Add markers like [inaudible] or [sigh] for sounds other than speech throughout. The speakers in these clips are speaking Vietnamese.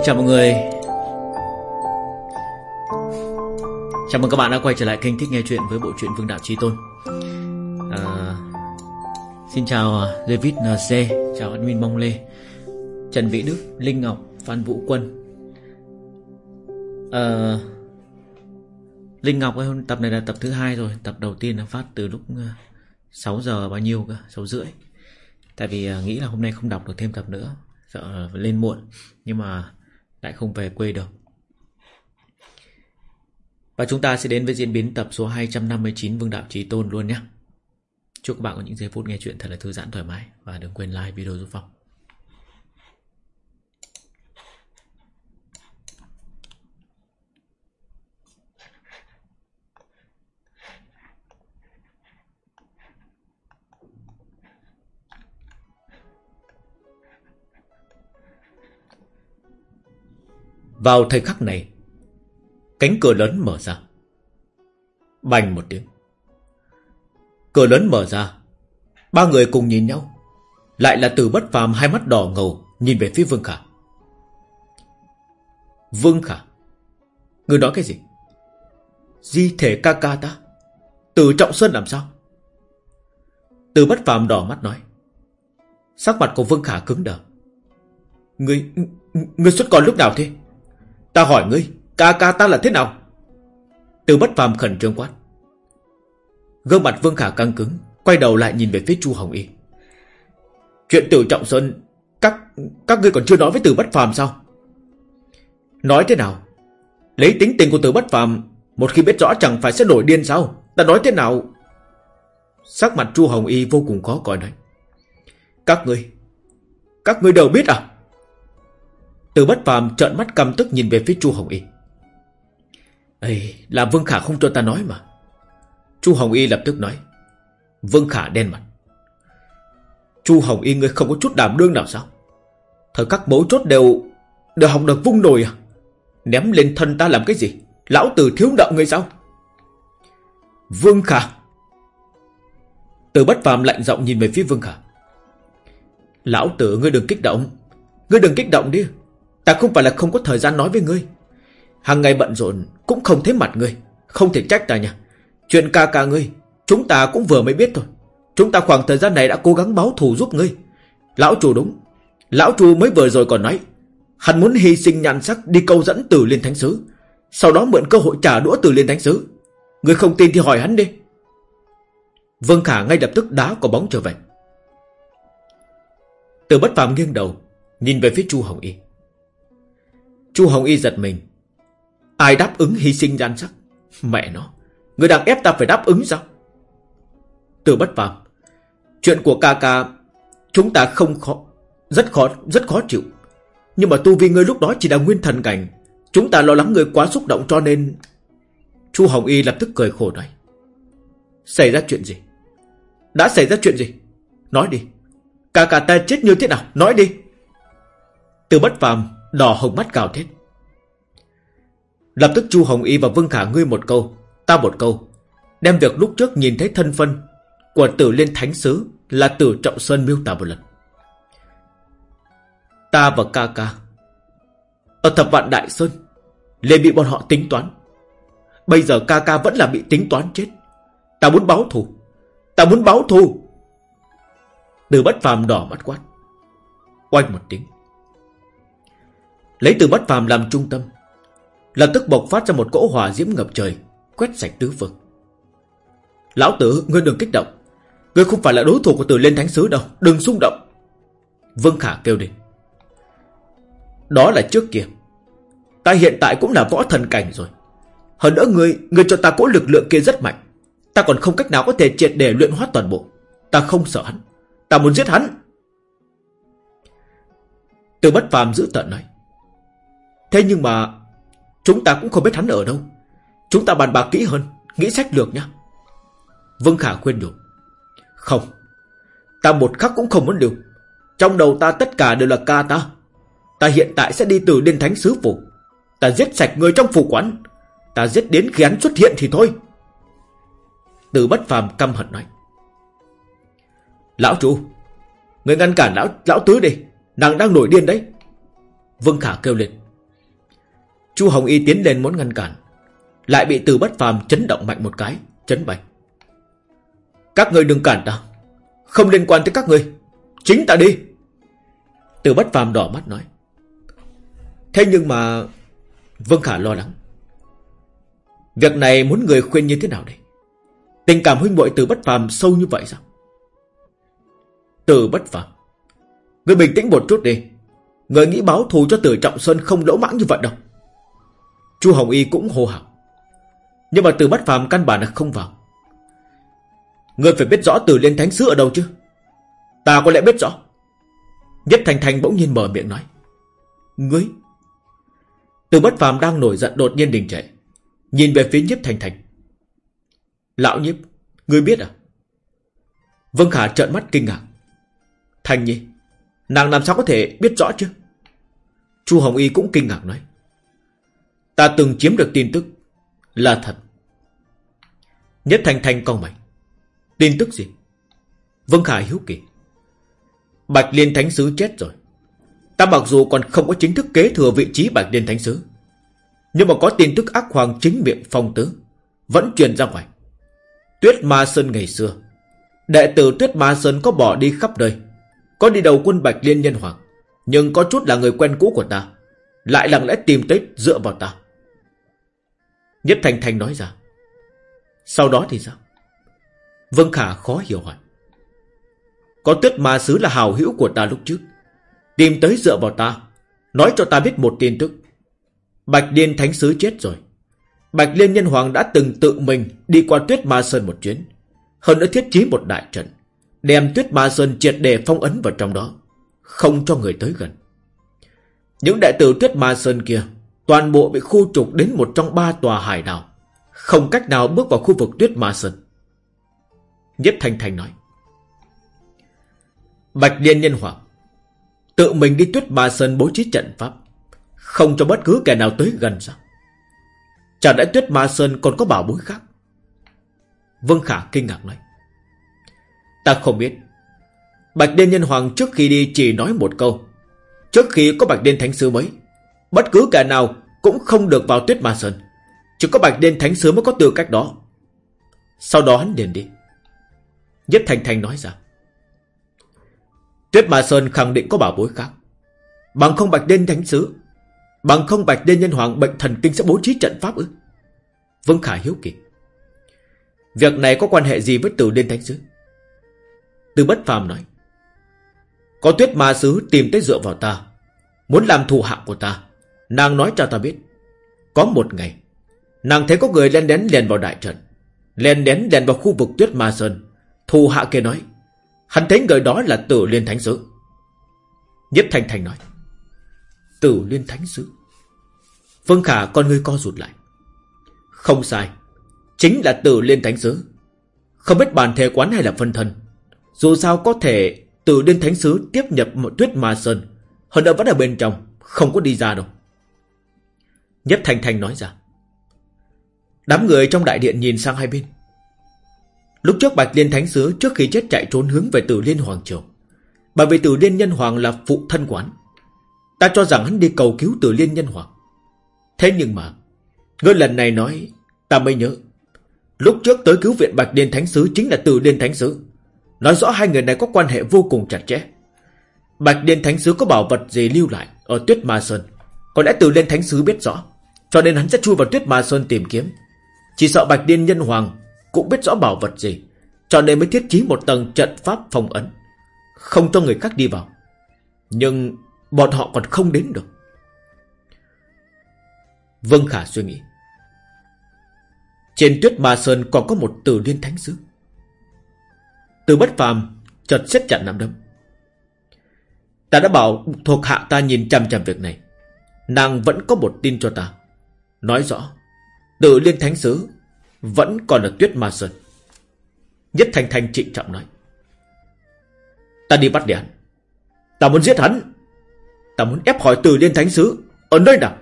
Xin chào mọi người. Chào mừng các bạn đã quay trở lại kênh Thích Nghe Chuyện với bộ truyện Vương Đạo Trí Tôn. À, Xin chào à, David NC Chào admin Mong Lê Trần Vĩ Đức, Linh Ngọc, Phan Vũ Quân. À, Linh Ngọc ơi, tập này là tập thứ hai rồi Tập đầu tiên là phát từ lúc à, 6 giờ bao nhiêu cơ, 6 rưỡi. Tại vì à, nghĩ là hôm nay không đọc được thêm tập nữa Sợ lên muộn. Nhưng mà lại không về quê được. Và chúng ta sẽ đến với diễn biến tập số 259 Vương Đạo Trí Tôn luôn nhé. Chúc các bạn có những giây phút nghe chuyện thật là thư giãn thoải mái Và đừng quên like video giúp Phong Vào thời khắc này, Cánh cửa lớn mở ra. Bành một tiếng. Cửa lớn mở ra, Ba người cùng nhìn nhau. Lại là từ bất phàm hai mắt đỏ ngầu, Nhìn về phía Vương Khả. Vương Khả, Người nói cái gì? Di thể ca ca ta, Từ Trọng Sơn làm sao? Từ bất phàm đỏ mắt nói. Sắc mặt của Vương Khả cứng đờ. Người Người xuất còn lúc nào thế? Ta hỏi ngươi, ca ca ta là thế nào? Từ bất phàm khẩn trương quát. Gương mặt Vương Khả căng cứng, quay đầu lại nhìn về phía Chu Hồng Y. Chuyện từ Trọng Sơn, các các ngươi còn chưa nói với từ bất phàm sao? Nói thế nào? Lấy tính tình của từ bất phàm, một khi biết rõ chẳng phải sẽ nổi điên sao? Ta nói thế nào? Sắc mặt Chu Hồng Y vô cùng khó coi nói. Các ngươi, các ngươi đều biết à? Từ bất phàm trợn mắt căm tức nhìn về phía Chu Hồng Y. Ê, là Vương Khả không cho ta nói mà. Chu Hồng Y lập tức nói. Vương Khả đen mặt. Chu Hồng Y ngươi không có chút đảm đương nào sao? Thời các mấu chốt đều đều học được vung nồi à? Ném lên thân ta làm cái gì? Lão tử thiếu nợ ngươi sao? Vương Khả. Từ bất phàm lạnh giọng nhìn về phía Vương Khả. Lão tử ngươi đừng kích động. Ngươi đừng kích động đi. Ta không phải là không có thời gian nói với ngươi. Hàng ngày bận rộn, Cũng không thấy mặt ngươi. Không thể trách ta nha. Chuyện ca ca ngươi, Chúng ta cũng vừa mới biết thôi. Chúng ta khoảng thời gian này đã cố gắng báo thù giúp ngươi. Lão chủ đúng. Lão chủ mới vừa rồi còn nói, Hắn muốn hy sinh nhan sắc đi câu dẫn từ Liên Thánh Sứ. Sau đó mượn cơ hội trả đũa từ Liên Thánh Sứ. Ngươi không tin thì hỏi hắn đi. Vương Khả ngay lập tức đá quả bóng trở về. Từ bất phàm nghiêng đầu, Nhìn về phía Chu Hồng Y. Chu Hồng Y giật mình. Ai đáp ứng hy sinh gian sắc? Mẹ nó, người đang ép ta phải đáp ứng sao? Từ bất phàm. Chuyện của ca ca chúng ta không khó, rất khó, rất khó chịu. Nhưng mà tu vi ngươi lúc đó chỉ là nguyên thần cảnh. Chúng ta lo lắng ngươi quá xúc động cho nên... Chu Hồng Y lập tức cười khổ nói. Xảy ra chuyện gì? Đã xảy ra chuyện gì? Nói đi. Ca ca ta chết như thế nào? Nói đi. Từ bất phàm Đỏ hồng mắt cào thét. Lập tức Chu Hồng Y và Vương Khả ngươi một câu, Ta một câu. Đem việc lúc trước nhìn thấy thân phân Của tử liên thánh sứ Là tử trọng sơn miêu tả một lần. Ta và ca ca Ở thập vạn Đại Sơn, liền bị bọn họ tính toán. Bây giờ ca ca vẫn là bị tính toán chết. Ta muốn báo thù. Ta muốn báo thù. Từ bất phàm đỏ mắt quát. Quanh một tiếng. Lấy từ bất phàm làm trung tâm. Lập tức bộc phát ra một cỗ hỏa diễm ngập trời, Quét sạch tứ vực Lão tử, ngươi đừng kích động. Ngươi không phải là đối thủ của từ lên thánh sứ đâu, Đừng xung động. Vương Khả kêu đi Đó là trước kia. Ta hiện tại cũng là võ thần cảnh rồi. Hơn nữa ngươi Ngươi cho ta cỗ lực lượng kia rất mạnh. Ta còn không cách nào có thể triệt để luyện hóa toàn bộ. Ta không sợ hắn. Ta muốn giết hắn. Từ bất phàm giữ tận nói Thế nhưng mà, Chúng ta cũng không biết hắn ở đâu. Chúng ta bàn bạc kỹ hơn, Nghĩ sách lược nhá. Vương Khả khuyên nhủ. Không, Ta một khắc cũng không muốn được Trong đầu ta tất cả đều là ca ta. Ta hiện tại sẽ đi từ Liên Thánh Sứ Phủ. Ta giết sạch người trong phủ quán. Ta giết đến khi hắn xuất hiện thì thôi. Từ bất phàm căm hận nói. Lão chủ, Người ngăn cản lão lão tứ đi. Nàng đang nổi điên đấy. Vương Khả kêu lên. Chu Hồng Y tiến lên muốn ngăn cản. Lại bị từ bất phàm chấn động mạnh một cái, Chấn bạch Các người đừng cản ta. Không liên quan tới các người Chính ta đi. Từ bất phàm đỏ mắt nói. Thế nhưng mà, Vương Khả lo lắng. Việc này muốn người khuyên như thế nào đây? Tình cảm huynh muội từ bất phàm sâu như vậy sao? Từ bất phàm. Người bình tĩnh một chút đi. Người nghĩ báo thù cho tử trọng sơn không lỗ mãng như vậy đâu. Chu Hồng Y cũng hô hào. Nhưng mà từ bất phàm căn bản là không vào. Ngươi phải biết rõ từ liên thánh sứ ở đâu chứ? Ta có lẽ biết rõ. Nhất Thành Thành bỗng nhiên mở miệng nói. Ngươi? Từ bất phàm đang nổi giận đột nhiên đình trệ. Nhìn về phía Nhất Thành Thành Lão nhiếp, Ngươi biết à? Vân Khả trợn mắt kinh ngạc. Thành nhi, Nàng làm sao có thể biết rõ chứ? Chu Hồng Y cũng kinh ngạc nói. Ta từng chiếm được tin tức Là thật. Nhất Thành Thành con mày. Tin tức gì? Vân khải hiếu kỳ. Bạch Liên Thánh Sứ chết rồi. Ta mặc dù còn không có chính thức kế thừa vị trí Bạch Liên Thánh Sứ, Nhưng mà có tin tức ác hoàng chính miệng phong tứ Vẫn truyền ra ngoài. Tuyết Ma Sơn ngày xưa, Đệ tử Tuyết Ma Sơn có bỏ đi khắp nơi, Có đi đầu quân Bạch Liên Nhân Hoàng, Nhưng có chút là người quen cũ của ta, Lại lặng lẽ tìm tới dựa vào ta. Nhất Thành Thành nói ra. Sau đó thì sao? Vân Khả khó hiểu hỏi. Có tuyết ma sứ là hào hữu của ta lúc trước. Tìm tới dựa vào ta, Nói cho ta biết một tin tức. Bạch Liên Thánh Sứ chết rồi. Bạch Liên Nhân Hoàng đã từng tự mình Đi qua tuyết ma sơn một chuyến. Hơn nữa thiết trí một đại trận, Đem tuyết ma sơn triệt đề phong ấn vào trong đó, Không cho người tới gần. Những đại tử tuyết ma sơn kia Toàn bộ bị khu trục đến một trong ba tòa hải đảo, Không cách nào bước vào khu vực tuyết ma sơn. Nhất Thanh Thanh nói, Bạch Liên Nhân Hoàng, Tự mình đi tuyết ma sơn bố trí trận pháp, Không cho bất cứ kẻ nào tới gần sao? Chẳng lẽ tuyết ma sơn còn có bảo bối khác? Vương Khả kinh ngạc nói, Ta không biết. Bạch Liên Nhân Hoàng trước khi đi chỉ nói một câu, Trước khi có Bạch Liên Thánh Sư mới, Bất cứ kẻ nào cũng không được vào tuyết ma sơn. Chỉ có Bạch Liên Thánh Sứ mới có tư cách đó. Sau đó hắn liền đi. Nhất Thành Thành nói ra, Tuyết Ma Sơn khẳng định có bảo bối khác. Bằng không Bạch Liên Thánh Sứ, Bằng không Bạch Liên Nhân Hoàng bệnh thần kinh sẽ bố trí trận pháp ư? Vương Khả hiếu kỳ, Việc này có quan hệ gì với Từ Liên Thánh Sứ? Từ Bất Phàm nói, Có Tuyết Ma Sứ tìm tới dựa vào ta, Muốn làm thù hạ của ta. Nàng nói cho ta biết, Có một ngày, Nàng thấy có người len đén liền vào đại trận, Len đén liền vào khu vực tuyết ma sơn. Thù hạ kia nói, Hắn thấy người đó là tử liên thánh sứ. Nhất Thanh Thanh nói, Tử liên thánh sứ? Phương Khả, con ngươi co rụt lại. Không sai, Chính là tử liên thánh sứ. Không biết bản thể quán hay là phân thân, Dù sao có thể Tử liên thánh sứ tiếp nhập một tuyết ma sơn, Hơn nữa vẫn ở bên trong, Không có đi ra đâu. Nhất Thanh Thanh nói ra Đám người trong đại điện nhìn sang hai bên Lúc trước Bạch Liên Thánh Sứ trước khi chết chạy trốn hướng về Tử Liên Hoàng Triều. Bởi vì Tử Liên Nhân Hoàng là phụ thân quán. Ta cho rằng hắn đi cầu cứu Tử Liên Nhân Hoàng. Thế nhưng mà, ngươi lần này nói, ta mới nhớ. Lúc trước tới cứu viện Bạch Liên Thánh Sứ chính là Tử Liên Thánh Sứ. Nói rõ hai người này có quan hệ vô cùng chặt chẽ. Bạch Liên Thánh Sứ có bảo vật gì lưu lại ở Tuyết Ma Sơn. Có lẽ Tử Liên Thánh Sứ biết rõ. Cho nên hắn sẽ chui vào Tuyết Ma Sơn tìm kiếm. Chỉ sợ Bạch điên Nhân Hoàng cũng biết rõ bảo vật gì, Cho nên mới thiết trí một tầng trận pháp phong ấn. Không cho người khác đi vào. Nhưng bọn họ còn không đến được. Vân Khả suy nghĩ. Trên tuyết ma sơn còn có một từ liên thánh sứ. Từ bất phàm, chợt xếp chặt nắm đấm. Ta đã bảo thuộc hạ ta nhìn chăm chăm việc này. Nàng vẫn có một tin cho ta. Nói rõ tử liên thánh sứ vẫn còn ở tuyết ma sơn. Nhất Thành Thành trịnh trọng nói, Ta đi bắt đèn Ta muốn giết hắn. Ta muốn ép hỏi từ liên thánh sứ Ở nơi nào.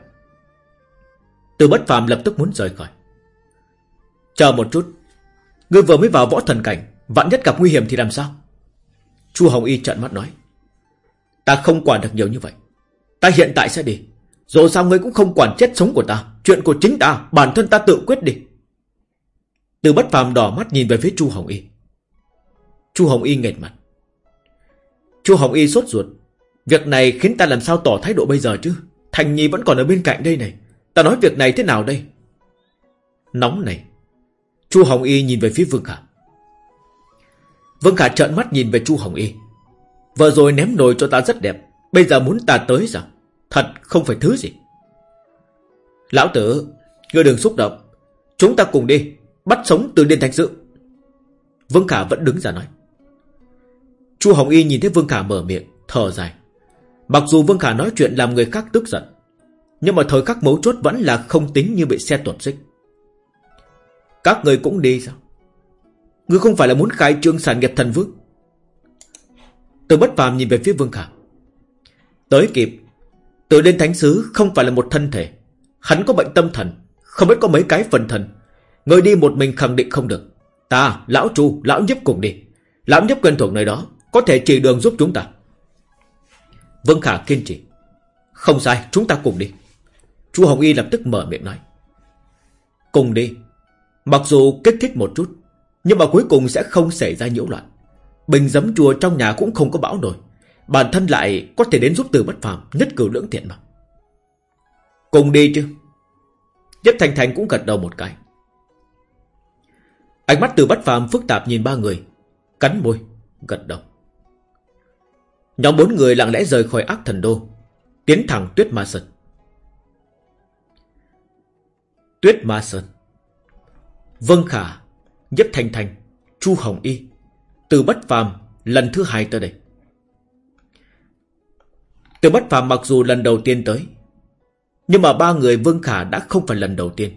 Từ bất phàm lập tức muốn rời khỏi. Chờ một chút, Ngươi vừa mới vào võ thần cảnh, Vạn nhất gặp nguy hiểm thì làm sao? Chu Hồng Y trợn mắt nói, Ta không quản được nhiều như vậy. Ta hiện tại sẽ đi. Dù sao ngươi cũng không quản chết sống của ta. Chuyện của chính ta, Bản thân ta tự quyết đi. Từ bất phàm đỏ mắt nhìn về phía Chu Hồng Y. Chu Hồng Y nghẹt mặt. Chu Hồng Y sốt ruột. Việc này khiến ta làm sao tỏ thái độ bây giờ chứ? Thành Nhi vẫn còn ở bên cạnh đây này. Ta nói việc này thế nào đây? Nóng này. Chu Hồng Y nhìn về phía Vương Khả. Vương Khả trợn mắt nhìn về Chu Hồng Y. Vừa rồi ném nồi cho ta rất đẹp. Bây giờ muốn ta tới sao? Thật không phải thứ gì. Lão tử, Ngươi đừng xúc động. Chúng ta cùng đi, Bắt sống từ điên thành sự Vương Khả vẫn đứng ra nói. Chu Hồng Y nhìn thấy Vương Khả mở miệng, Thở dài. Mặc dù Vương Khả nói chuyện làm người khác tức giận, Nhưng mà thời khắc mấu chốt vẫn là không tính như bị xe tuột xích. Các người cũng đi sao? Ngươi không phải là muốn khai trương sản nghiệp thần vương? Từ bất phàm nhìn về phía Vương Khả. Tới kịp Tự lên thánh sứ không phải là một thân thể. Hắn có bệnh tâm thần Không biết có mấy cái phần thần. Người đi một mình khẳng định không được. Ta, lão chu, lão nhấp cùng đi. Lão nhấp quen thuộc nơi đó Có thể chỉ đường giúp chúng ta. Vương Khả kiên trì. Không sai, chúng ta cùng đi. Chu Hồng Y lập tức mở miệng nói. Cùng đi. Mặc dù kích thích một chút Nhưng mà cuối cùng sẽ không xảy ra nhiễu loạn. Bình giấm chùa trong nhà cũng không có bão nổi. Bản thân lại có thể đến giúp từ bất phàm Nhất cử lưỡng thiện mà. Cùng đi chứ. Nhất Thành Thành cũng gật đầu một cái. Ánh mắt từ bất phàm phức tạp nhìn ba người, Cắn môi, Gật đầu. Nhóm bốn người lặng lẽ rời khỏi ác thần đô, Tiến thẳng tuyết ma sơn. Tuyết ma sơn. Vân Khả, Nhất Thành Thành Chu Hồng Y, Từ bất phàm lần thứ hai tới đây từ bất phàm mặc dù lần đầu tiên tới, Nhưng mà ba người Vương Khả đã không phải lần đầu tiên.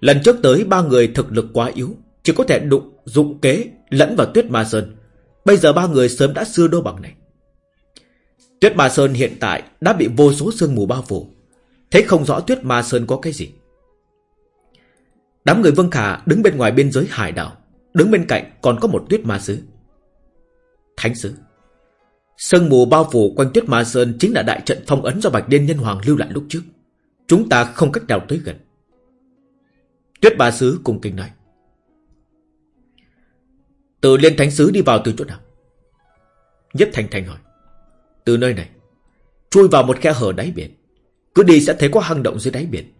Lần trước tới, ba người thực lực quá yếu, Chỉ có thể đụng, dụng kế, lẫn vào tuyết ma sơn. Bây giờ ba người sớm đã xưa đô bằng này. Tuyết ma sơn hiện tại đã bị vô số sương mù bao phủ. Thấy không rõ tuyết ma sơn có cái gì. Đám người Vương Khả đứng bên ngoài biên giới hải đảo, Đứng bên cạnh còn có một tuyết ma sứ. Thánh sứ sơn mù bao phủ quanh tuyết ma sơn chính là đại trận phong ấn do Bạch Điên Nhân Hoàng lưu lại lúc trước. Chúng ta không cách nào tới gần. Tuyết ba sứ cùng kinh nói. Từ liên thánh sứ đi vào từ chỗ nào? Nhất Thành Thành hỏi. Từ nơi này. Chui vào một khe hở đáy biển. Cứ đi sẽ thấy có hang động dưới đáy biển.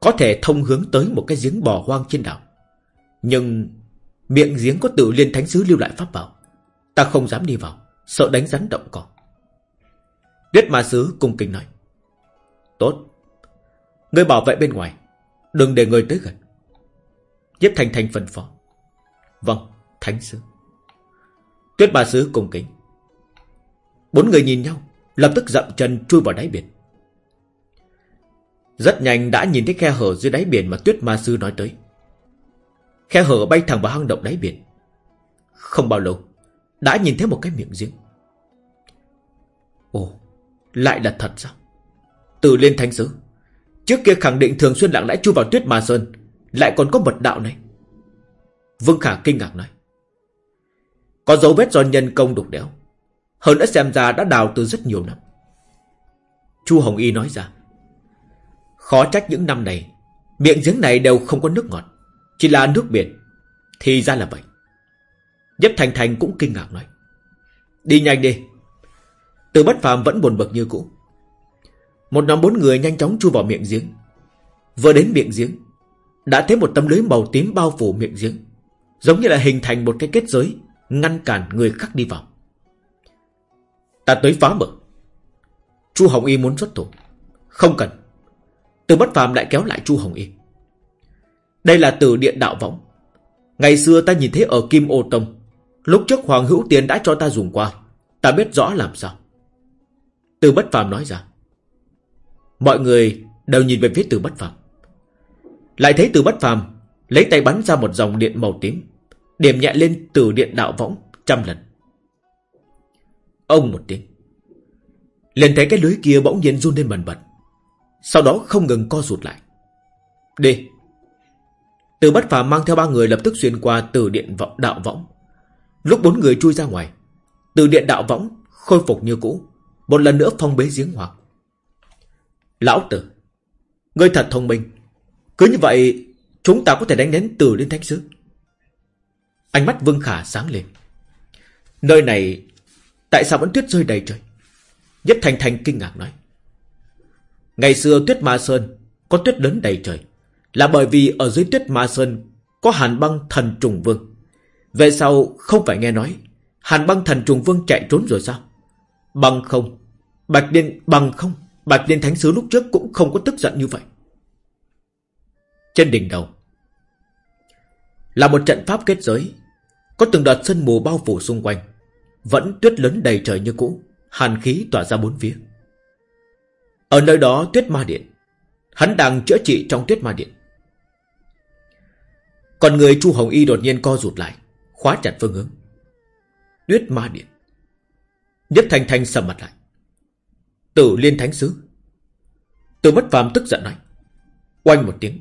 Có thể thông hướng tới một cái giếng bò hoang trên đảo. Nhưng miệng giếng có tự liên thánh sứ lưu lại pháp bảo. Ta không dám đi vào. Sợ đánh rắn động cỏ. Tuyết ma sứ cung kính nói. Tốt. Ngươi bảo vệ bên ngoài. Đừng để người tới gần. Nhiếp thành thành phân phó Vâng thánh sứ. Tuyết ma sứ cung kính. Bốn người nhìn nhau, Lập tức dậm chân chui vào đáy biển. Rất nhanh đã nhìn thấy khe hở dưới đáy biển Mà tuyết ma sứ nói tới. Khe hở bay thẳng vào hang động đáy biển. Không bao lâu đã nhìn thấy một cái miệng giếng. Ồ, Lại là thật sao? Từ lên thánh sứ Trước kia khẳng định thường xuyên lặng lẽ chui vào tuyết ma sơn, Lại còn có mật đạo này. Vương Khả kinh ngạc nói, Có dấu vết do nhân công đục đẽo, Hơn nữa xem ra đã đào từ rất nhiều năm. Chu Hồng Y nói ra, Khó trách những năm này, Miệng giếng này đều không có nước ngọt, Chỉ là nước biển, Thì ra là vậy. Nhếp Thành Thành cũng kinh ngạc nói. Đi nhanh đi. Từ bất phàm vẫn buồn bực như cũ. Một nhóm bốn người nhanh chóng chui vào miệng giếng. Vừa đến miệng giếng, đã thấy một tấm lưới màu tím bao phủ miệng giếng. Giống như là hình thành một cái kết giới, ngăn cản người khác đi vào. Ta tới phá mở. Chu Hồng Y muốn xuất thủ. Không cần. Từ bất phàm lại kéo lại Chu Hồng Y. Đây là từ điện đạo võng. Ngày xưa ta nhìn thấy ở Kim Ô Tông Lúc trước Hoàng Hữu Tiền đã cho ta dùng qua, Ta biết rõ làm sao. Từ bất phàm nói ra. Mọi người đều nhìn về phía từ bất phàm. Lại thấy từ bất phàm Lấy tay bắn ra một dòng điện màu tím, Điểm nhẹ lên từ điện đạo võng Trăm lần. Ông một tiếng. Liền thấy cái lưới kia bỗng nhiên run lên bần bật, Sau đó không ngừng co rụt lại. Đi. Từ bất phàm mang theo ba người lập tức xuyên qua từ điện vọng đạo võng. Lúc bốn người chui ra ngoài, Từ điện đạo võng khôi phục như cũ, Một lần nữa phong bế giếng hoặc. Lão tử, Ngươi thật thông minh. Cứ như vậy, Chúng ta có thể đánh đến từ đến thánh sứ. Ánh mắt Vương Khả sáng lên. Nơi này, Tại sao vẫn tuyết rơi đầy trời? Nhất Thành Thành kinh ngạc nói. Ngày xưa tuyết ma sơn Có tuyết lớn đầy trời, Là bởi vì ở dưới tuyết ma sơn Có hàn băng thần trùng vương. Về sau không phải nghe nói, Hàn băng thần trùng vương chạy trốn rồi sao? Bằng không, Bạch Liên bằng không, Bạch Liên Thánh Sứ lúc trước cũng không có tức giận như vậy. Trên đỉnh đầu, Là một trận pháp kết giới, Có từng đợt sân mù bao phủ xung quanh, Vẫn tuyết lớn đầy trời như cũ, Hàn khí tỏa ra bốn phía. Ở nơi đó tuyết ma điện, Hắn đang chữa trị trong tuyết ma điện. Còn người Chu Hồng Y đột nhiên co rụt lại Khóa chặt phương hướng. Tuyết ma điện. Nhất Thanh Thanh sầm mặt lại. Tử liên thánh sứ. Từ bất phàm tức giận nói. Oanh một tiếng.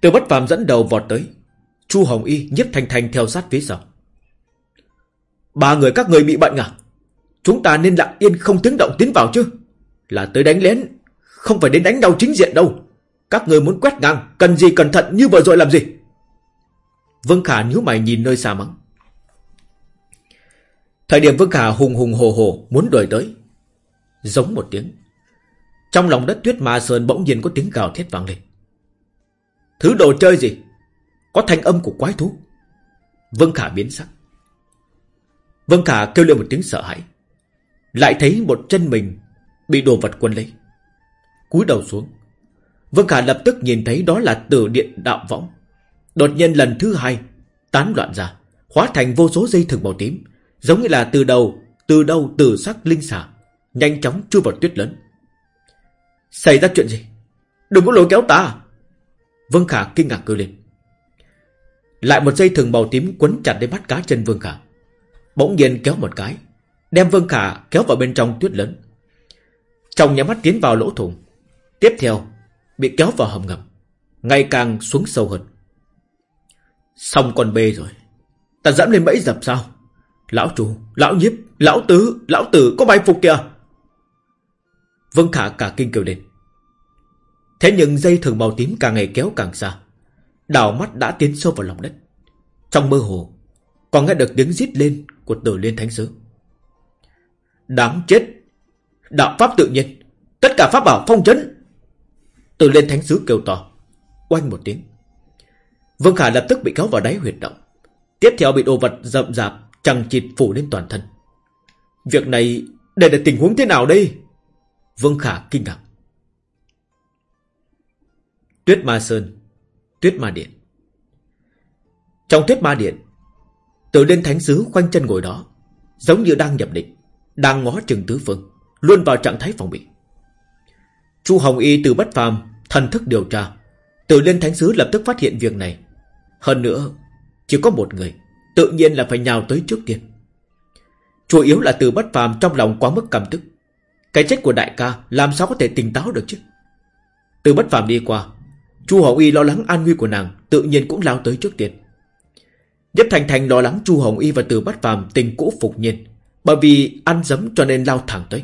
Từ bất phàm dẫn đầu vọt tới. Chu Hồng Y, nhất Thanh Thanh theo sát phía sau. Ba người các người bị bệnh à? Chúng ta nên lặng yên không tiếng động tiến vào chứ? Là tới đánh lén. Không phải đến đánh nhau chính diện đâu. Các người muốn quét ngang, Cần gì cẩn thận, như vừa rồi làm gì? Vương Khả nhíu mày nhìn nơi xa mắng. Thời điểm Vương Khả hùng hùng hồ hồ Muốn đuổi tới, Giống một tiếng. Trong lòng đất tuyết ma sơn bỗng nhiên có tiếng gào thét vang lên. Thứ đồ chơi gì? Có thanh âm của quái thú. Vương Khả biến sắc. Vương Khả kêu lên một tiếng sợ hãi. Lại thấy một chân mình Bị đồ vật quân lấy, cúi đầu xuống. Vương Khả lập tức nhìn thấy đó là tử điện đạo võng. Đột nhiên lần thứ hai, Tán loạn ra, Hóa thành vô số dây thừng màu tím, Giống như là từ đầu, Từ đâu từ sắc linh xả Nhanh chóng chui vào tuyết lớn. Xảy ra chuyện gì? Đừng có lôi kéo ta. Vương Khả kinh ngạc kêu lên. Lại một dây thừng màu tím quấn chặt đến mắt cá chân Vương Khả. Bỗng nhiên kéo một cái, Đem Vương Khả kéo vào bên trong tuyết lớn. Trong nhà mắt tiến vào lỗ thủng, Tiếp theo Bị kéo vào hầm ngầm, Ngày càng xuống sâu hơn. Xong con bê rồi. Ta dẫm lên bẫy dập sao? Lão chủ, lão nhiếp, lão tứ, lão tử có bài phục kìa. Vương Khả cả kinh kêu lên. Thế nhưng dây thường màu tím càng ngày kéo càng xa. Đảo mắt đã tiến sâu vào lòng đất. Trong mơ hồ Còn nghe được tiếng rít lên Của tử liên thánh sứ. Đáng chết Đạo pháp tự nhiên Tất cả pháp bảo phong chấn. Tử liên thánh sứ kêu to Oanh một tiếng. Vương Khả lập tức bị kéo vào đáy huyệt động. Tiếp theo bị đồ vật rậm rạp Chẳng chịt phủ lên toàn thân. Việc này để là tình huống thế nào đây? Vương Khả kinh ngạc. Tuyết Ma Sơn, Tuyết Ma Điện. Trong Tuyết Ma Điện Tử Liên Thánh Sứ khoanh chân ngồi đó, Giống như đang nhập định, Đang ngó chừng tứ phương, Luôn vào trạng thái phòng bị. Chu Hồng Y từ bất phàm Thần thức điều tra Tử Liên Thánh Sứ lập tức phát hiện việc này. Hơn nữa Chỉ có một người Tự nhiên là phải nhào tới trước tiên Chủ yếu là từ bất phàm trong lòng quá mức cảm tức Cái chết của đại ca Làm sao có thể tỉnh táo được chứ Từ bất phàm đi qua Chu Hồng Y lo lắng an nguy của nàng Tự nhiên cũng lao tới trước tiên Nhất Thành Thành lo lắng Chu Hồng Y và Từ Bất Phàm tình cũ phục nhiên, bởi vì ăn dấm cho nên lao thẳng tới.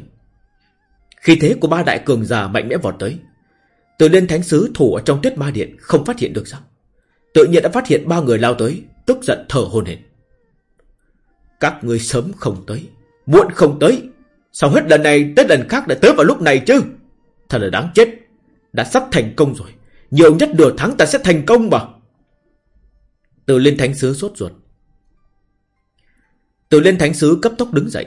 Khi thế của ba đại cường giả mạnh mẽ vọt tới, Từ Liên Thánh sứ thủ ở trong Tuyết Ma Điện không phát hiện được sao? Tự nhiên đã phát hiện ba người lao tới, tức giận thở hồn hển. Các người sớm không tới, muộn không tới, sao hết lần này tới lần khác lại tới vào lúc này chứ? Thật là đáng chết, đã sắp thành công rồi, nhiều nhất nửa tháng ta sẽ thành công mà. Từ Liên Thánh Sứ sốt ruột. Từ Liên Thánh Sứ cấp tốc đứng dậy.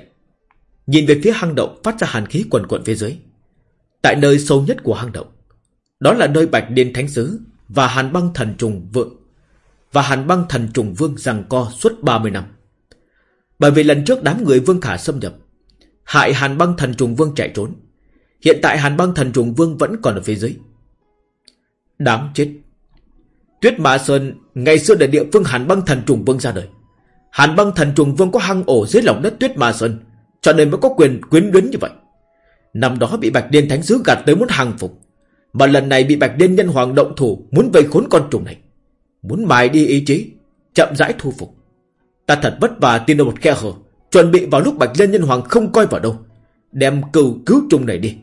Nhìn về phía hang động phát ra hàn khí quần quận phía dưới. Tại nơi sâu nhất của hang động. Đó là nơi Bạch Liên Thánh Sứ và Hàn băng thần trùng vượng. Và Hàn băng thần trùng vương rằng co suốt 30 năm. Bởi vì lần trước đám người vương khả xâm nhập. Hại Hàn băng thần trùng vương chạy trốn. Hiện tại Hàn băng thần trùng vương vẫn còn ở phía dưới. Đáng chết. Tuyết Mã Sơn ngày xưa là địa phương Hàn băng thần trùng vương ra đời. Hàn băng thần trùng vương có hang ổ dưới lòng đất Tuyết Mã Sơn, cho nên mới có quyền quyến luyến như vậy. Năm đó bị Bạch Điên Thánh Sứ gạt tới muốn hàng phục, mà lần này bị Bạch liên Nhân Hoàng động thủ muốn vây khốn con trùng này. Muốn mài đi ý chí, chậm rãi thu phục. Ta thật vất vả tìm được một khe hở, chuẩn bị vào lúc Bạch Liên Nhân Hoàng không coi vào đâu. Đem cừu cứu trùng này đi.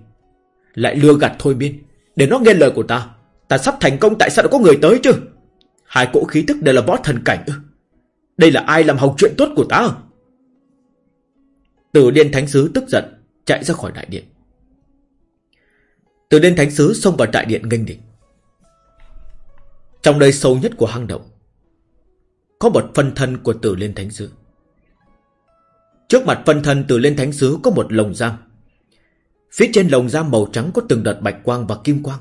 Lại lừa gạt thôi miên Để nó nghe lời của ta Ta sắp thành công tại sao đã có người tới chứ Hai cỗ khí tức đều là võ thần cảnh ư Đây là ai làm hỏng chuyện tốt của ta Tử Liên Thánh Sứ tức giận Chạy ra khỏi đại điện Tử lên Thánh Sứ xông vào đại điện nghênh địch. Trong nơi sâu nhất của hang động, Có một phân thân của Tử Liên Thánh Sứ Trước mặt phân thân Tử Liên Thánh Sứ có một lồng giam. Phía trên lồng giam màu trắng có từng đợt bạch quang và kim quang.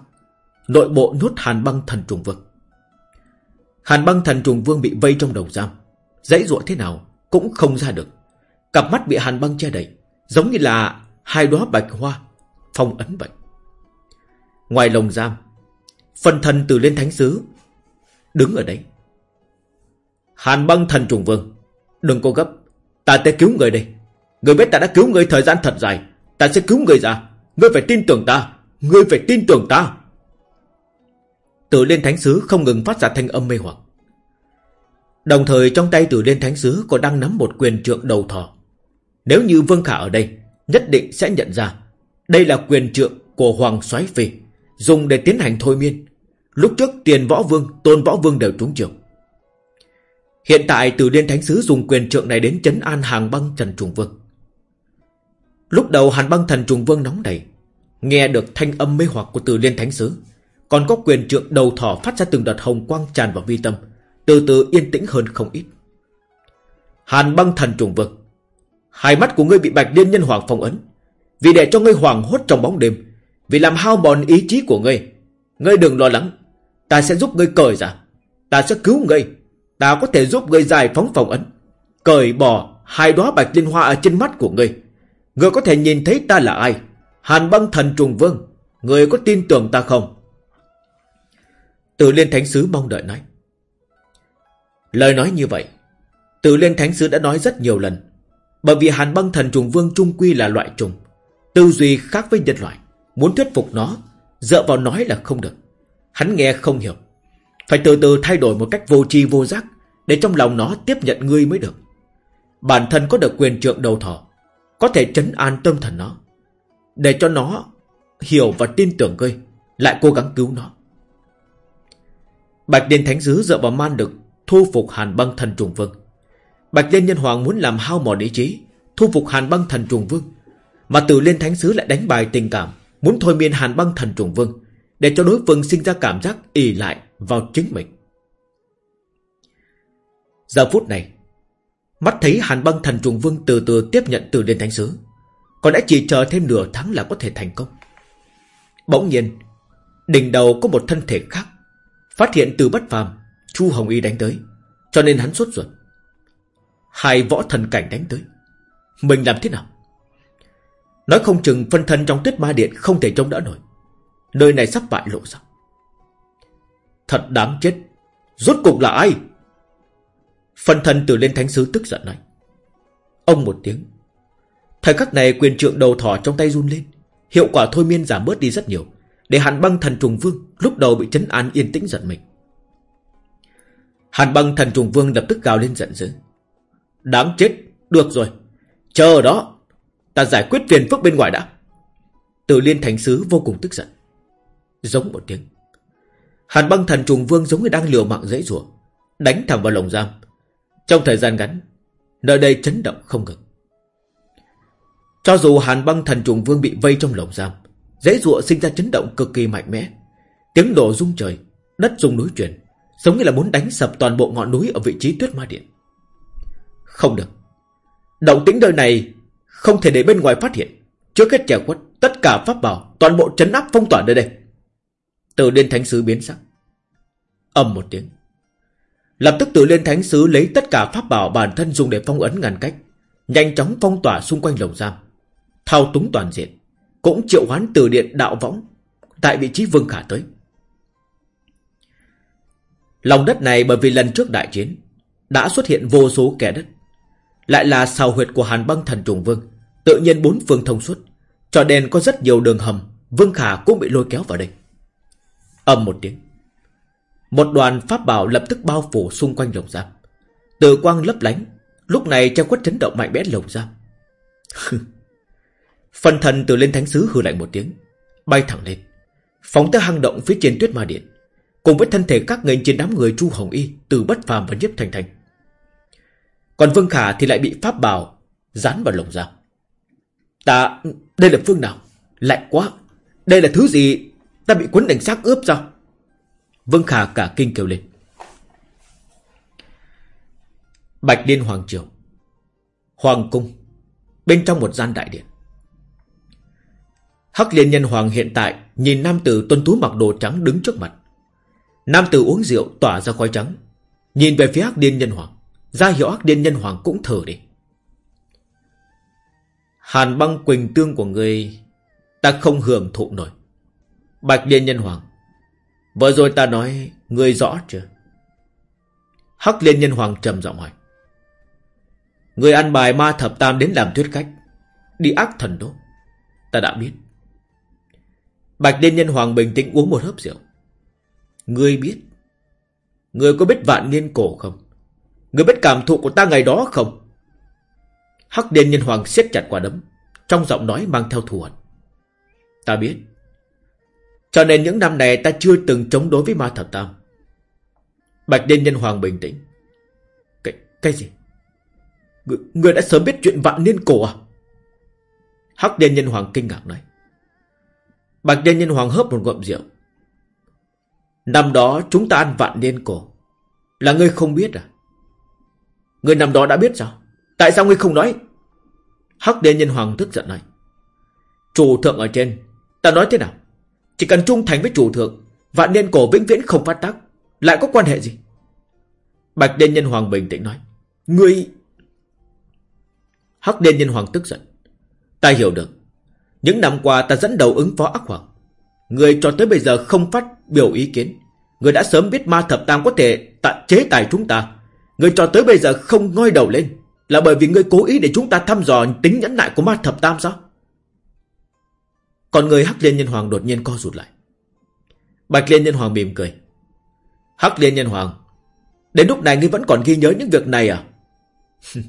Nội bộ nút hàn băng thần trùng vương. Hàn băng thần trùng vương bị vây trong đầu giam. Dãy ruộng thế nào Cũng không ra được. Cặp mắt bị hàn băng che đậy, Giống như là hai đóa bạch hoa Phong ấn vậy. Ngoài lồng giam Phần thần từ lên thánh sứ Đứng ở đấy Hàn băng thần trùng vương Đừng có gấp Ta sẽ cứu người đây. Người biết ta đã cứu người thời gian thật dài Ta sẽ cứu người ra Ngươi phải tin tưởng ta Ngươi phải tin tưởng ta. Tử Liên Thánh Sứ không ngừng phát ra thanh âm mê hoặc. Đồng thời trong tay Tử Liên Thánh Sứ còn đang nắm một quyền trượng đầu thỏ. Nếu như Vương Khả ở đây, nhất định sẽ nhận ra đây là quyền trượng của Hoàng soái Phi, dùng để tiến hành thôi miên. Lúc trước tiền võ vương, tôn võ vương đều trúng trường. Hiện tại từ Liên Thánh Sứ dùng quyền trượng này đến chấn an hàng băng Trần Trùng Vương. Lúc đầu hàn băng thần Trùng Vương nóng đầy, nghe được thanh âm mê hoặc của từ Liên Thánh Sứ, còn có quyền trượng đầu thỏ phát ra từng đợt hồng quang tràn vào vi tâm Từ từ yên tĩnh hơn không ít Hàn băng thần trùng vực Hai mắt của ngươi bị bạch liên nhân hoàng phong ấn Vì để cho ngươi hoàng hốt trong bóng đêm vì làm hao mòn ý chí của ngươi Ngươi đừng lo lắng Ta sẽ giúp ngươi cởi ra Ta sẽ cứu ngươi Ta có thể giúp ngươi giải phóng phòng ấn Cởi bỏ hai đóa bạch liên hoa ở trên mắt của ngươi Ngươi có thể nhìn thấy ta là ai Hàn băng thần trùng vương Ngươi có tin tưởng ta không Tử Liên Thánh Sứ mong đợi nói. Lời nói như vậy, Tử Liên Thánh Sứ đã nói rất nhiều lần. Bởi vì Hàn băng thần trùng vương trung quy là loại trùng. Tư duy khác với nhân loại. Muốn thuyết phục nó, dựa vào nói là không được. Hắn nghe không hiểu. Phải từ từ thay đổi một cách vô tri vô giác, để trong lòng nó tiếp nhận ngươi mới được. Bản thân có được quyền trượng đầu thỏ, có thể chấn an tâm thần nó. Để cho nó hiểu và tin tưởng ngươi, lại cố gắng cứu nó. Bạch Liên Thánh Sứ dựa vào man được thu phục Hàn băng thần trùng vương. Bạch Liên Nhân Hoàng muốn làm hao mòn ý chí, thu phục Hàn băng thần trùng vương. Mà Tử Liên Thánh Sứ lại đánh bài tình cảm, muốn thôi miên Hàn băng thần trùng vương, để cho đối phương sinh ra cảm giác ỉ lại vào chính mình. Giờ phút này, mắt thấy Hàn băng thần trùng vương từ từ tiếp nhận từ Liên Thánh Sứ, còn đã chỉ chờ thêm nửa tháng là có thể thành công. Bỗng nhiên, đỉnh đầu có một thân thể khác Phát hiện từ bất phàm Chu Hồng Y đánh tới Cho nên hắn sốt ruột Hai võ thần cảnh đánh tới Mình làm thế nào Nói không chừng phân thân trong tuyết ma điện Không thể chống đỡ nổi. Nơi này sắp bại lộ sao Thật đáng chết. Rốt cục là ai? Phân thân từ lên thánh sứ tức giận nói. Ông một tiếng. Thời khắc này quyền trượng đầu thỏ trong tay run lên. Hiệu quả thôi miên giảm bớt đi rất nhiều. Để hàn băng thần trùng vương Lúc đầu bị chấn an yên tĩnh giận mình. Hàn băng thần trùng vương lập tức gào lên giận dữ. Đáng chết. Được rồi. Chờ đó. Ta giải quyết phiền phức bên ngoài đã. Từ liên thành sứ vô cùng tức giận. Giống một tiếng. Hàn băng thần trùng vương giống như đang liều mạng dễ dùa, Đánh thẳng vào lồng giam. Trong thời gian ngắn Nơi đây chấn động không ngừng. Cho dù hàn băng thần trùng vương bị vây trong lồng giam dễ dùa sinh ra chấn động cực kỳ mạnh mẽ. Tiếng đổ rung trời Đất rung núi chuyển Giống như là muốn đánh sập toàn bộ ngọn núi Ở vị trí tuyết ma điện. Không được. Động tĩnh đời này không thể để bên ngoài phát hiện. Trước hết trẻ quất Tất cả pháp bảo, Toàn bộ chấn áp phong tỏa nơi đây. Từ liên thánh sứ biến sắc. Âm một tiếng. Lập tức từ liên thánh sứ lấy tất cả pháp bảo bản thân dùng để phong ấn ngăn cách, Nhanh chóng phong tỏa xung quanh lồng giam, Thao túng toàn diện, cũng triệu hoán từ điện đạo võng Tại vị trí Vương Khả tới. Lòng đất này bởi vì lần trước đại chiến, Đã xuất hiện vô số kẻ đất. Lại là xào huyệt của Hàn băng thần trùng vương. Tự nhiên bốn phương thông suốt. Cho nên có rất nhiều đường hầm. Vương Khả cũng bị lôi kéo vào đây. Âm một tiếng. Một đoàn pháp bảo lập tức bao phủ xung quanh lồng giam. Từ quang lấp lánh, Lúc này trang quất chấn động mạnh mẽ lồng giam. [laughs] Phần thần từ lên thánh sứ hư lạnh một tiếng. Bay thẳng lên, Phóng tới hang động phía trên tuyết ma điện, Cùng với thân thể các người trên đám người Chu Hồng Y Từ bất phàm và nhiếp thành thành. Còn Vương Khả thì lại bị pháp bảo Dán vào lồng ra Ta... Đây là phương nào? Lạnh quá Đây là thứ gì? Ta bị cuốn đánh xác ướp sao? Vương Khả cả kinh kêu lên Bạch Liên Hoàng Triều, Hoàng Cung, Bên trong một gian đại điện Hắc Liên Nhân Hoàng hiện tại Nhìn nam tử tuân tú mặc đồ trắng đứng trước mặt Nam tử uống rượu tỏa ra khói trắng, Nhìn về phía Hắc Liên Nhân Hoàng ra hiệu ác Liên Nhân Hoàng cũng thở đi. Hàn băng quỳnh tương của người Ta không hưởng thụ nổi. Bạch Liên Nhân Hoàng, Vừa rồi ta nói Người rõ chưa? Hắc Liên Nhân Hoàng trầm giọng hỏi. Người ăn bài ma thập tam đến làm thuyết khách, Đi ác thần đô Ta đã biết. Bạch Liên Nhân Hoàng bình tĩnh uống một hớp rượu. Ngươi biết Ngươi có biết vạn niên cổ không? Người biết cảm thụ của ta ngày đó không Hắc Liên Nhân Hoàng siết chặt quả đấm Trong giọng nói mang theo thù hận Ta biết Cho nên những năm này ta chưa từng chống đối với ma thập tam Bạch Điên Nhân Hoàng bình tĩnh Cái, cái gì Người, người đã sớm biết chuyện vạn niên cổ à? Hắc Điên Nhân Hoàng kinh ngạc nói. Bạch Điên Nhân Hoàng hớp một ngụm rượu. Năm đó chúng ta ăn vạn niên cổ. Là ngươi không biết à? Người nằm đó đã biết sao? Tại sao ngươi không nói? Hắc đế Nhân Hoàng tức giận nói. Chủ thượng ở trên. Ta nói thế nào? Chỉ cần trung thành với chủ thượng. Vạn niên cổ vĩnh viễn không phát tác. Lại có quan hệ gì? Bạch Đen Nhân Hoàng bình tĩnh nói. Ngươi... Hắc Đen Nhân Hoàng tức giận. Ta hiểu được. Những năm qua ta dẫn đầu ứng phó ác hoàng. Người cho tới bây giờ không phát biểu ý kiến. Người đã sớm biết ma thập tam có thể tạ chế tài chúng ta. Người cho tới bây giờ không ngoi đầu lên. Là bởi vì người cố ý để chúng ta thăm dò tính nhẫn nại của ma thập tam sao? Còn người Hắc Liên Nhân Hoàng đột nhiên co rụt lại. Bạch Liên Nhân Hoàng mỉm cười. Hắc Liên Nhân Hoàng, đến lúc này ngươi vẫn còn ghi nhớ những việc này à? [laughs]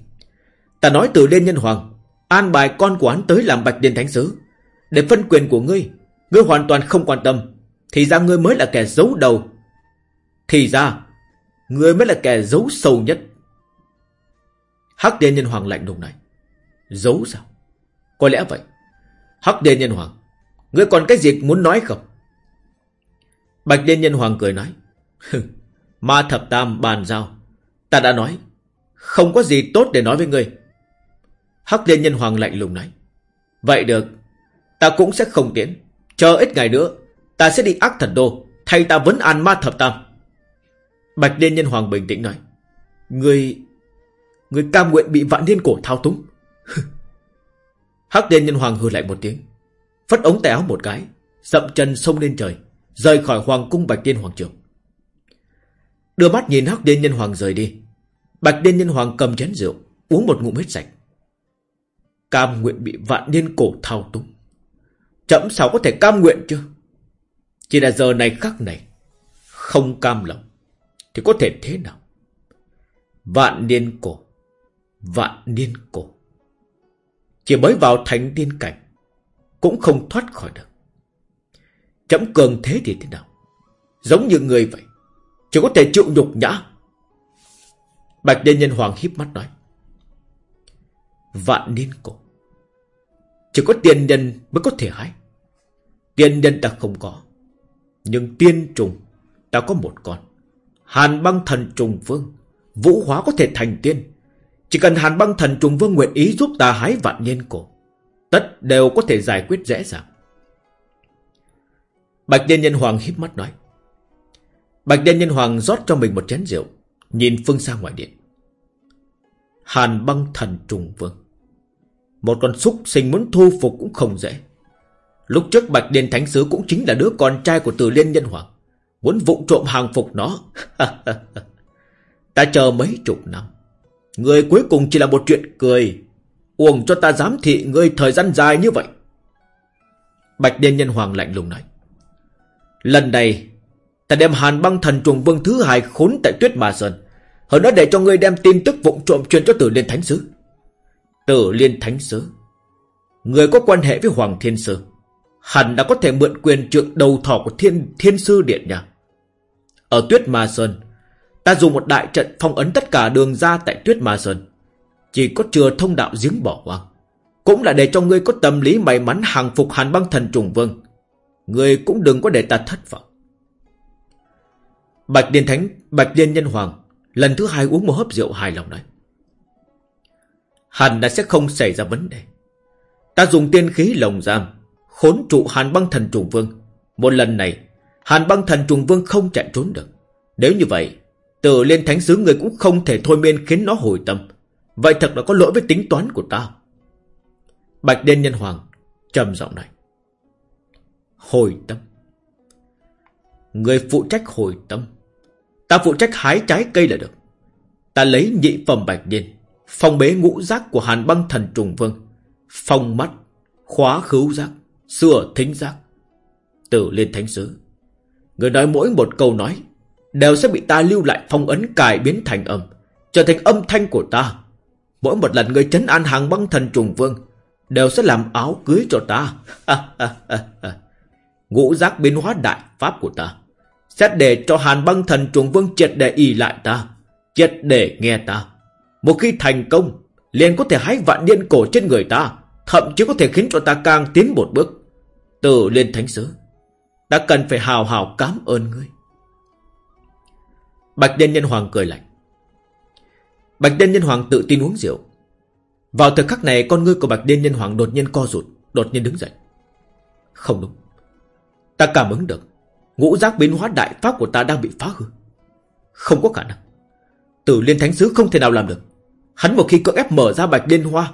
Ta nói từ Liên Nhân Hoàng An bài con của hắn tới làm Bạch Liên Thánh Sứ Để phân quyền của ngươi Ngươi hoàn toàn không quan tâm Thì ra ngươi mới là kẻ giấu đầu Thì ra người mới là kẻ giấu sâu nhất Hắc Liên Nhân Hoàng lạnh lùng này Giấu sao Có lẽ vậy Hắc Liên Nhân Hoàng Ngươi còn cái gì muốn nói không Bạch Liên Nhân Hoàng cười nói Ma thập tam bàn giao Ta đã nói Không có gì tốt để nói với ngươi Hắc Liên Nhân Hoàng lạnh lùng nói. Vậy được, ta cũng sẽ không tiến. Chờ ít ngày nữa, ta sẽ đi ác thần đô, thay ta vấn an ma thập tam. Bạch Liên Nhân Hoàng bình tĩnh nói. Người... Người cam nguyện bị vạn niên cổ thao túng. [laughs] Hắc Liên Nhân Hoàng hừ lại một tiếng. Phất ống tay áo một cái, dậm chân sông lên trời, rời khỏi Hoàng cung Bạch Liên Hoàng trường. Đưa mắt nhìn Hắc Liên Nhân Hoàng rời đi. Bạch Liên Nhân Hoàng cầm chén rượu, uống một ngụm hết sạch. Cam nguyện bị vạn niên cổ thao túng. Chậm sao có thể cam nguyện chứ? Chỉ là giờ này khắc này, không cam lòng, thì có thể thế nào? Vạn niên cổ, vạn niên cổ. Chỉ mới vào thành tiên cảnh, cũng không thoát khỏi được. Chấm cường thế thì thế nào? Giống như người vậy, chỉ có thể chịu nhục nhã. Bạch Đên Nhân Hoàng híp mắt nói. Vạn niên cổ. Chỉ có tiên nhân mới có thể hái. Tiên nhân ta không có. Nhưng tiên trùng ta có một con. Hàn băng thần trùng vương. Vũ hóa có thể thành tiên. Chỉ cần hàn băng thần trùng vương nguyện ý giúp ta hái vạn niên cổ. Tất đều có thể giải quyết dễ dàng. Bạch Liên Nhân Hoàng híp mắt nói. Bạch Liên Nhân Hoàng rót cho mình một chén rượu. Nhìn phương xa ngoài điện. Hàn băng thần trùng vương. Một con súc sinh muốn thu phục cũng không dễ. Lúc trước Bạch Điền Thánh Sứ cũng chính là đứa con trai của Từ Liên Nhân Hoàng. Muốn vụng trộm hàng phục nó. [laughs] ta chờ mấy chục năm. Người cuối cùng chỉ là một chuyện cười. Uổng cho ta giám thị người thời gian dài như vậy. Bạch Điên Nhân Hoàng lạnh lùng nói. Lần này, ta đem hàn băng thần trùng vương thứ hai khốn tại tuyết mà sơn. Hơn nữa để cho ngươi đem tin tức vụng trộm truyền cho tử liên thánh sứ. Tử liên thánh sứ. Người có quan hệ với Hoàng Thiên Sư. Hẳn đã có thể mượn quyền trượng đầu thỏ của thiên thiên sư điện nhà ở tuyết ma sơn, ta dùng một đại trận phong ấn tất cả đường ra tại tuyết ma sơn. Chỉ có chừa thông đạo giếng bỏ hoang. Cũng là để cho ngươi có tâm lý may mắn hàng phục hàn băng thần trùng vương. Ngươi cũng đừng có để ta thất vọng. Bạch Liên Thánh, Bạch Liên Nhân Hoàng lần thứ hai uống một hớp rượu hài lòng nói. Hàn đã sẽ không xảy ra vấn đề. Ta dùng tiên khí lồng giam, khốn trụ Hàn băng thần trùng vương. Một lần này, Hàn băng thần trùng vương không chạy trốn được. Nếu như vậy, Tự lên thánh sứ người cũng không thể thôi miên khiến nó hồi tâm. Vậy thật là có lỗi với tính toán của ta. Bạch Đen Nhân Hoàng trầm giọng này. Hồi tâm. Người phụ trách hồi tâm. Ta phụ trách hái trái cây là được. Ta lấy nhị phẩm bạch điên, phong bế ngũ giác của hàn băng thần trùng vương, phong mắt, khóa khứu giác, sửa thính giác. Tử lên thánh sứ. Người nói mỗi một câu nói, đều sẽ bị ta lưu lại phong ấn cài biến thành âm, trở thành âm thanh của ta. Mỗi một lần người chấn an hàng băng thần trùng vương, đều sẽ làm áo cưới cho ta. [laughs] Ngũ giác biến hóa đại pháp của ta. Sẽ để cho hàn băng thần trùng vương triệt để y lại ta. Triệt để nghe ta. Một khi thành công, liền có thể hái vạn niên cổ trên người ta. Thậm chí có thể khiến cho ta càng tiến một bước. Từ lên thánh sứ. Ta cần phải hào hào cảm ơn ngươi. Bạch Đen Nhân Hoàng cười lạnh. Bạch Đen Nhân Hoàng tự tin uống rượu. Vào thời khắc này con ngươi của Bạch Đen Nhân Hoàng đột nhiên co rụt, đột nhiên đứng dậy. Không đúng. Ta cảm ứng được. Ngũ giác biến hóa đại pháp của ta đang bị phá hư. Không có khả năng. Tử liên thánh sứ không thể nào làm được. Hắn một khi cưỡng ép mở ra bạch liên hoa,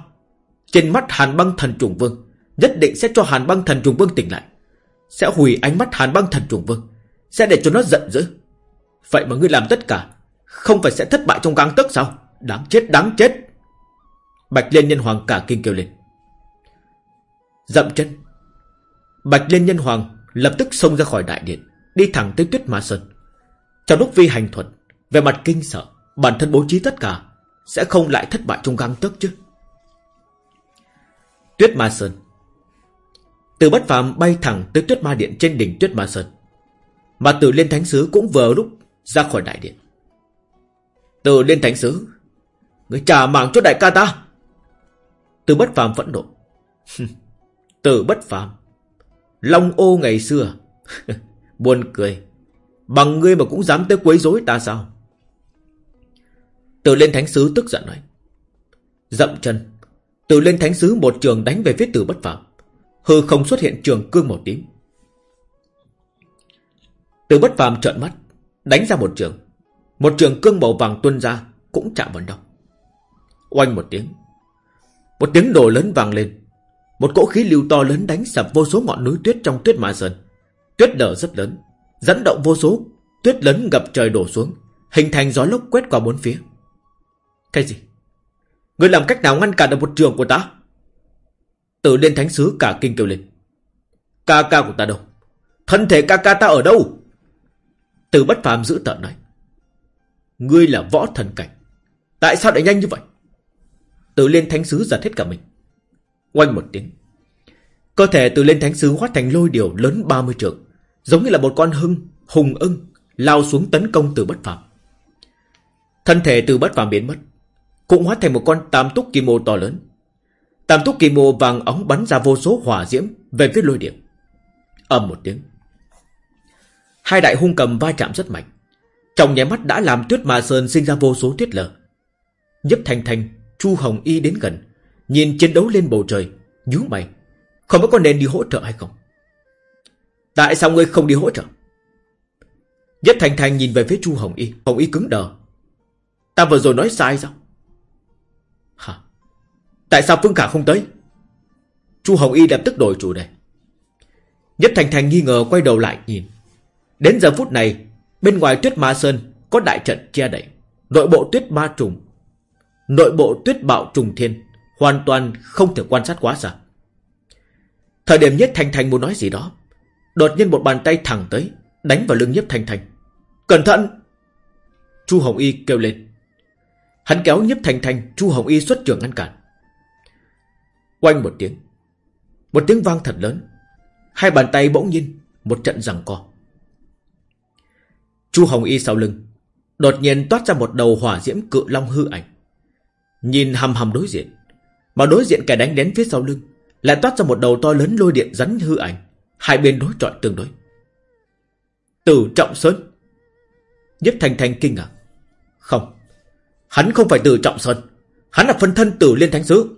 trên mắt hàn băng thần trùng vương, nhất định sẽ cho hàn băng thần trùng vương tỉnh lại. Sẽ hủy ánh mắt hàn băng thần trùng vương. Sẽ để cho nó giận dữ. Vậy mà ngươi làm tất cả, không phải sẽ thất bại trong gang tức sao? Đáng chết, đáng chết. Bạch Liên Nhân Hoàng cả kinh kêu lên. Dậm chân. Bạch Liên Nhân Hoàng lập tức xông ra khỏi đại điện. Đi thẳng tới tuyết ma sơn Trong lúc vi hành thuật Về mặt kinh sợ Bản thân bố trí tất cả Sẽ không lại thất bại trong găng tấc chứ Tuyết ma sơn từ bất phàm bay thẳng tới tuyết ma điện trên đỉnh tuyết ma sơn Mà từ lên thánh sứ cũng vừa lúc ra khỏi đại điện Từ lên thánh sứ Người trả mạng cho đại ca ta Từ bất phàm phẫn nộ [laughs] Từ bất phàm Long ô ngày xưa [laughs] Buồn cười. Bằng ngươi mà cũng dám tới quấy rối ta sao? Từ lên thánh sứ tức giận nói. Dậm chân. Từ lên thánh sứ một trường đánh về phía Từ bất phạm. Hư không xuất hiện trường cương màu tím. Từ bất phàm trợn mắt, đánh ra một trường. Một trường cương màu vàng tuôn ra, cũng chạm vào đâu. Oanh một tiếng. Một tiếng đổ lớn vàng lên. Một cỗ khí lưu to lớn đánh sập vô số ngọn núi tuyết trong tuyết mã sơn. Tuyết nở rất lớn, dẫn động vô số, tuyết lớn ngập trời đổ xuống, hình thành gió lốc quét qua bốn phía. Cái gì? Người làm cách nào ngăn cản được một trường của ta? Tử lên thánh sứ cả kinh kêu lên. Ca ca của ta đâu? Thân thể ca ca ta ở đâu? Từ bất phàm giữ tợn nói. Ngươi là võ thần cảnh. Tại sao lại nhanh như vậy? Tử lên thánh sứ giật hết cả mình. Oanh một tiếng. Cơ thể từ lên thánh sứ hóa thành lôi điều lớn 30 trượng. Giống như là một con hưng, hùng ưng, lao xuống tấn công từ bất phàm. Thân thể từ bất phàm biến mất, cũng hóa thành một con tam túc kim mô to lớn. Tam túc kỳ mô vàng ống bắn ra vô số hỏa diễm về phía lôi điện ầm một tiếng. Hai đại hung cầm va chạm rất mạnh. Trong nháy mắt đã làm tuyết ma sơn sinh ra vô số tuyết lở. Nhấp thanh thanh, Chu Hồng Y đến gần, nhìn chiến đấu lên bầu trời, nhíu mày, không biết có nên đi hỗ trợ hay không. Tại sao ngươi không đi hỗ trợ? Nhất Thành Thành nhìn về phía Chu Hồng Y. Hồng Y cứng đờ. Ta vừa rồi nói sai sao? Hả? Tại sao Phương Khả không tới? Chu Hồng Y lập tức đổi chủ đề. Nhất Thành Thành nghi ngờ quay đầu lại nhìn. Đến giờ phút này, bên ngoài tuyết ma sơn có đại trận che đậy. Nội bộ tuyết ma trùng. Nội bộ tuyết bạo trùng thiên. Hoàn toàn không thể quan sát quá xa. Thời điểm Nhất Thành Thành muốn nói gì đó Đột nhiên một bàn tay thẳng tới Đánh vào lưng Nhất Thành Thành Cẩn thận Chu Hồng Y kêu lên Hắn kéo Nhất Thành Thành Chu Hồng Y xuất trường ngăn cản Quanh một tiếng. Một tiếng vang thật lớn. Hai bàn tay bỗng nhiên, Một trận giằng co. Chu Hồng Y sau lưng, Đột nhiên toát ra một đầu hỏa diễm cự long hư ảnh. Nhìn hầm hầm đối diện, Mà đối diện kẻ đánh đến phía sau lưng Lại toát ra một đầu to lớn lôi điện rắn hư ảnh, Hai bên đối chọi tương đối. Tử Trọng Sơn. Nhất Thành Thành kinh ngạc. Không, Hắn không phải Tử Trọng Sơn. Hắn là phân thân Tử Liên Thánh Sứ.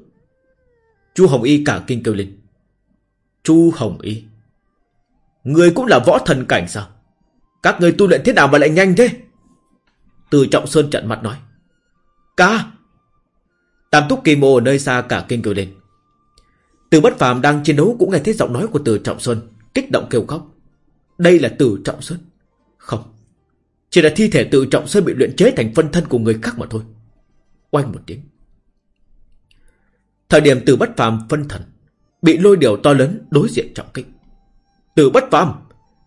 Chu Hồng Y cả kinh kêu lên. Chu Hồng Y, Người cũng là võ thần cảnh sao? Các người tu luyện thế nào mà lại nhanh thế? Từ Trọng Sơn trận mặt nói. Ca! Tam túc kỳ mô ở nơi xa cả kinh kêu lên. Từ bất phàm đang chiến đấu cũng nghe thấy giọng nói của từ Trọng Sơn, Kích động kêu khóc. Đây là từ Trọng Sơn. Không, Chỉ là thi thể từ Trọng Sơn bị luyện chế thành phân thân của người khác mà thôi. Oanh một tiếng. Thời điểm từ bất phàm phân thần, Bị lôi điều to lớn đối diện trọng kích. Từ bất phàm,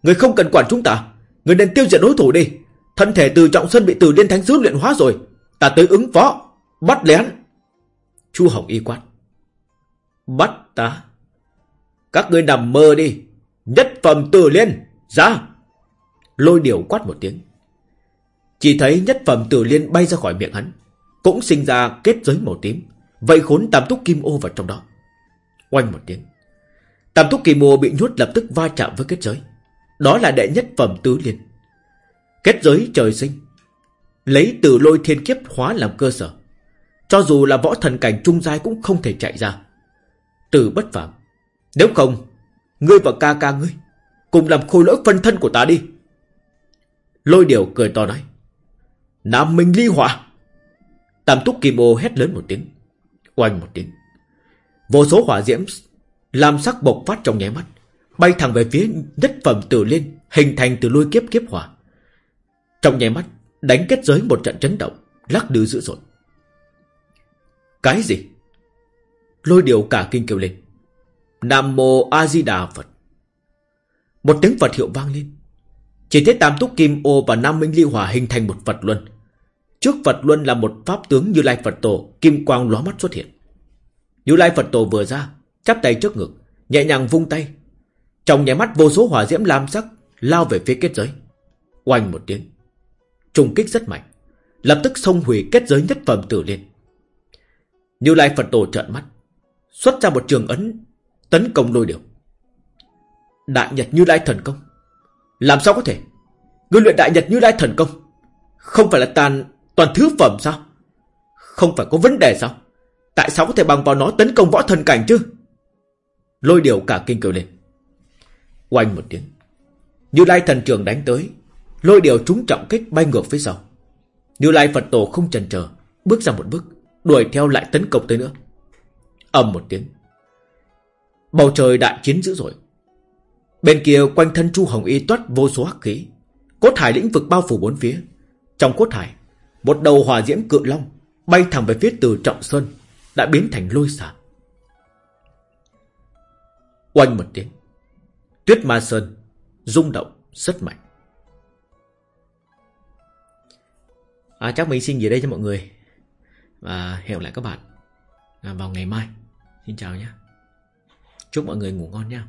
Người không cần quản chúng ta, Người nên tiêu diệt đối thủ đi. Thân thể từ trọng sơn bị từ liên thánh sứ luyện hóa rồi, Ta tới ứng phó, Bắt lén Chu Hồng y quát, Bắt ta? Các ngươi nằm mơ đi, Nhất phẩm từ liên, Ra. Lôi điều quát một tiếng, Chỉ thấy nhất phẩm từ liên bay ra khỏi miệng hắn, Cũng sinh ra kết giới màu tím. Vậy khốn tam túc kim ô vào trong đó. Oanh một tiếng. Tam túc kim ô bị nhốt lập tức va chạm với kết giới. Đó là đệ nhất phẩm tứ liên. Kết giới trời sinh. Lấy từ lôi thiên kiếp hóa làm cơ sở. Cho dù là võ thần cảnh trung giai cũng không thể chạy ra. Từ bất phạm Nếu không, Ngươi và ca ca ngươi Cùng làm khôi lỗi phân thân của ta đi. Lôi điều cười to nói. Nam Minh ly hỏa. Tam túc kim ô hét lớn một tiếng. Oanh một tiếng. Vô số hỏa diễm làm sắc bộc phát trong nháy mắt, bay thẳng về phía nhất phẩm tử liên, hình thành từ lôi kiếp kiếp hỏa. Trong nháy mắt, đánh kết giới một trận chấn động, lắc lư dữ dội. Cái gì? Lôi điều cả kinh kêu lên. Nam mô A Di Đà Phật. Một tiếng Phật hiệu vang lên. Chỉ thấy Tam Túc Kim Ô và Nam Minh Ly Hỏa hình thành một Phật luân, Trước Phật Luân là một pháp tướng Như Lai Phật Tổ, kim quang lóa mắt xuất hiện. Như Lai Phật Tổ vừa ra, chắp tay trước ngực, nhẹ nhàng vung tay. Trong nháy mắt vô số hỏa diễm lam sắc lao về phía kết giới. Oanh một tiếng. Trùng kích rất mạnh, lập tức xông hủy kết giới nhất phẩm tử liên. Như Lai Phật Tổ trợn mắt, xuất ra một trường ấn tấn công lôi điều. Đại Nhật Như Lai thần công. Làm sao có thể? Ngươi luyện Đại Nhật Như Lai thần công, không phải là tàn Toàn thứ phẩm sao? Không phải có vấn đề sao? Tại sao có thể bằng vào nó tấn công võ thần cảnh chứ? Lôi điều cả kinh kêu lên. Oanh một tiếng. Như Lai thần trường đánh tới. Lôi điều trúng trọng kích bay ngược phía sau. Như Lai Phật tổ không chần chờ, Bước ra một bước. Đuổi theo lại tấn công tới nữa. ầm một tiếng. Bầu trời đại chiến dữ dội. Bên kia quanh thân Chu Hồng Y toát vô số hắc khí. Cốt hải lĩnh vực bao phủ bốn phía. Trong cốt hải một đầu hỏa diễm cự long Bay thẳng về phía từ Trọng Sơn Đã biến thành lôi xả Oanh một tiếng Tuyết Ma Sơn rung động rất mạnh. À, Chắc mình xin về đây cho mọi người. Và hẹn lại các bạn à, Vào ngày mai. Xin chào nhé. Chúc mọi người ngủ ngon nha.